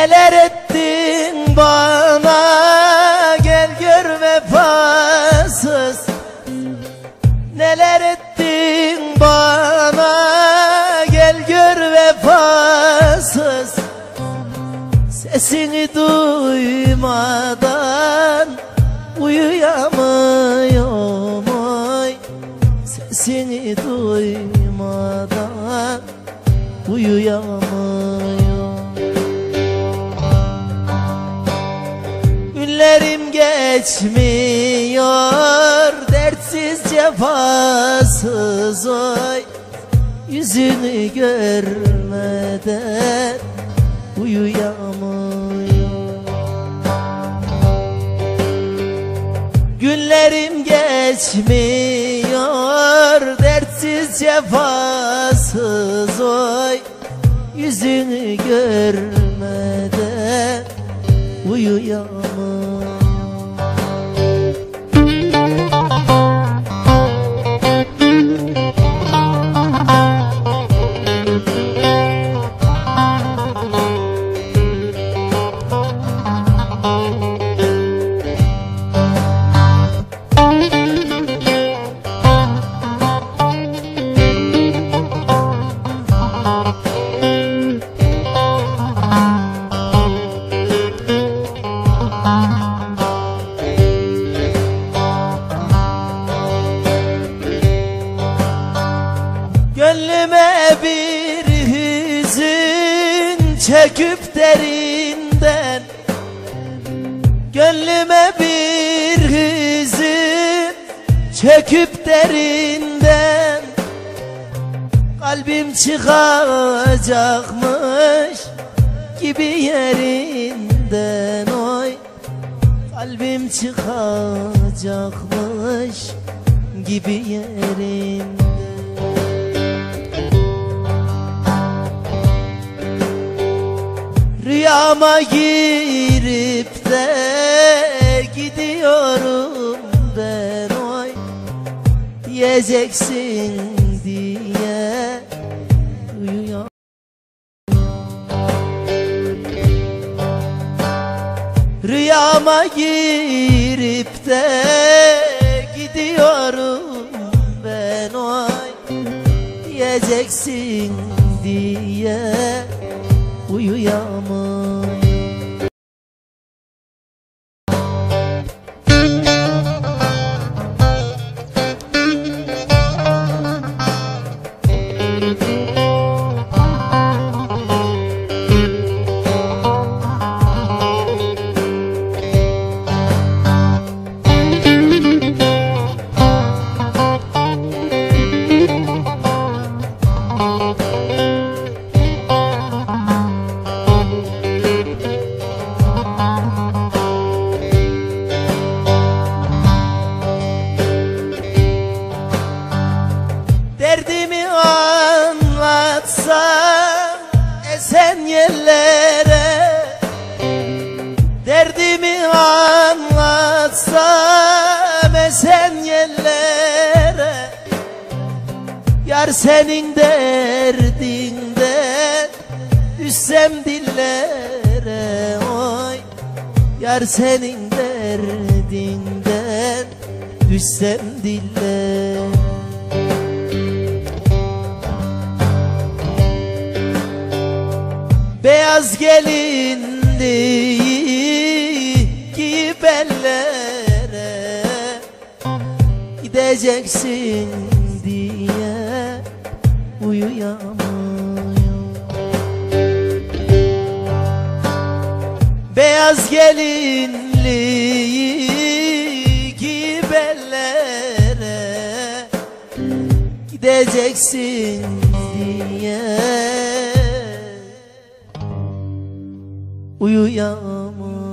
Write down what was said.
Neler ettin bana? Gel gör vefasız. Neler ettin bana? Gel gör vefasız. Sesini duymadan uyuyamıyorum oy Sesini duymadan uyuyamıyorum. Geçmiyor. Dertsiz cefasız oy. Yüzünü görmeden uyuyamıyorum. Günlerim geçmiyor. Dertsiz cefasız oy. Yüzünü görmeden uyuyamıyorum çekip derinden Gönlüme bir hüzün çekip derinden Kalbim çıkacakmış gibi yerinden oy. Kalbim çıkacakmış gibi yerinden Rüyama girip de gidiyorum ben oy Diyeceksin diye uyuyor Rüyama girip de gidiyorum ben oy Diyeceksin diye uyuyamam. Derdimi yerlere Derdimi anlatsam esen yerlere Yar senin derdinden düşsem dillere. Oy Yar senin derdinden düşsem dillere Beyaz gelinliği giyip ellere Gideceksin diye uyuyamıyorum. Beyaz gelinliği giyip ellere Gideceksin uyuyamam